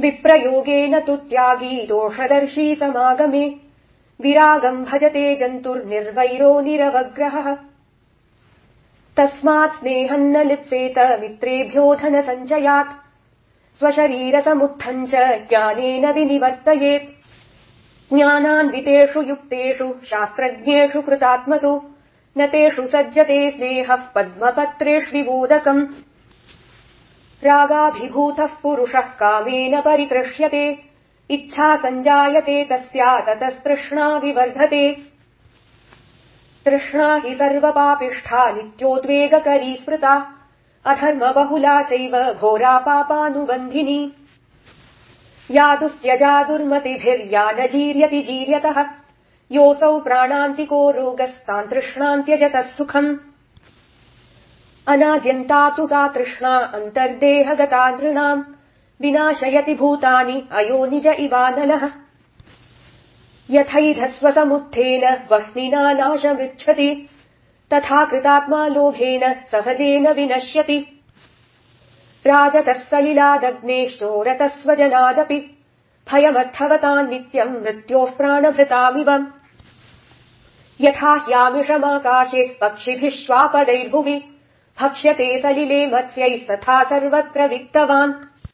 विप्रयोगेन तु त्यागी दोषदर्शी समागमे। विरागम् भजते जन्तुर्निर्वैरो निरवग्रहः। तस्मात् स्नेहम् न लिप्सेत मित्रेभ्यो धन सञ्चयात् स्वशरीरसमुत्थम् च ज्ञानेन विनिवर्तयेत्। ज्ञानान्वितेषु युक्तेषु शास्त्रज्ञेषु कृतात्मसु। न तेषु सज्जते स्नेहः पद्मपत्रेष्विबोदकम् रागाभिभूतः पुरुषः कामेन परिकृष्यते इच्छा सञ्जायते तस्या ततस्तृष्णा विवर्धते। तृष्णा हि सर्वपापिष्ठा नित्योद्वेगकरी स्मृता अधर्म बहुला चैव घोरा पापानुबन्धिनी। या दुस्त्यजा दुर्मतिभिर्या न जीर्यति जीर्यतः योऽसौ प्राणान्तिको रोगस्तान् तृष्णान्त्यजतः सुखम् अनाद्यन्ता तु सा तृष्णा अन्तर्देहगता नृणाम्। विनाशयति भूतानि अयो निज इवानलः यथैधस्वसमुत्थेन वह्निना नाशमिच्छति तथा कृतात्मा लोभेन सहजेन विनश्यति। राजतः सलिलादग्नेश्चोरतः स्वजनादपि भयमर्थवताम् नित्यम् मृत्योः प्राणभृतामिव यथा ह्यामिषमाकाशे पक्षिभिः श्वापदैर्भुवि भक्ष्यते सलिले मत्स्यैस्तथा सर्वत्र वित्तवान्